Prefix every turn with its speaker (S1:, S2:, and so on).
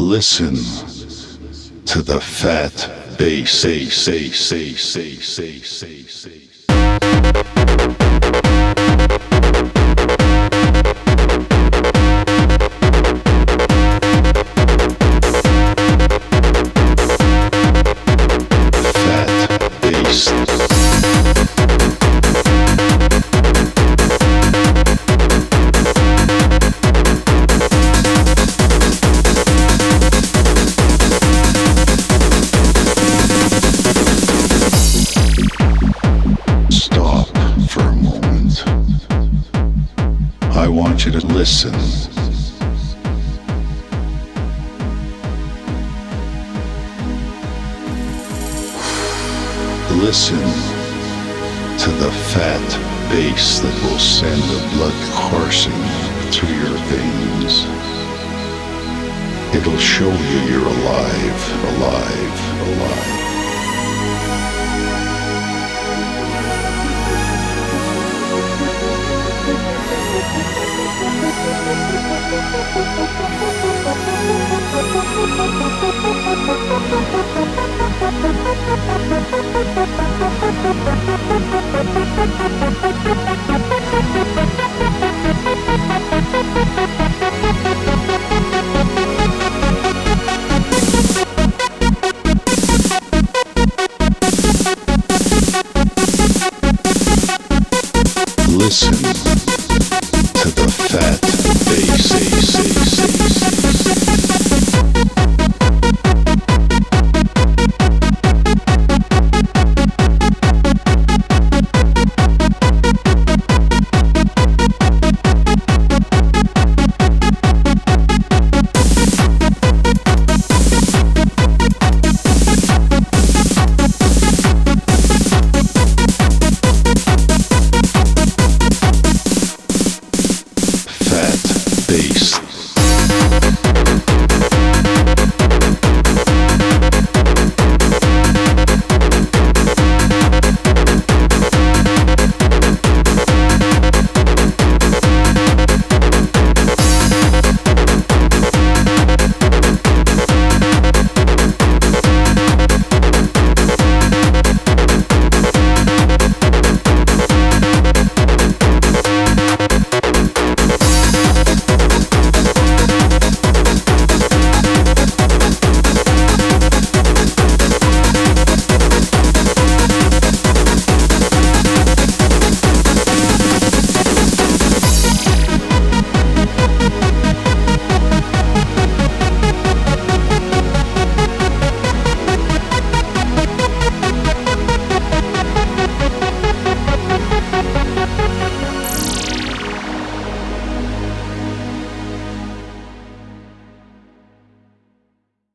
S1: Listen to the fat bass. Say, say, say, say, say, say, say. Fat bass. I want you to listen. Listen to the fat bass that will send the blood coursing through your veins. It'll show you you're alive, alive, alive.
S2: Listen to the fat.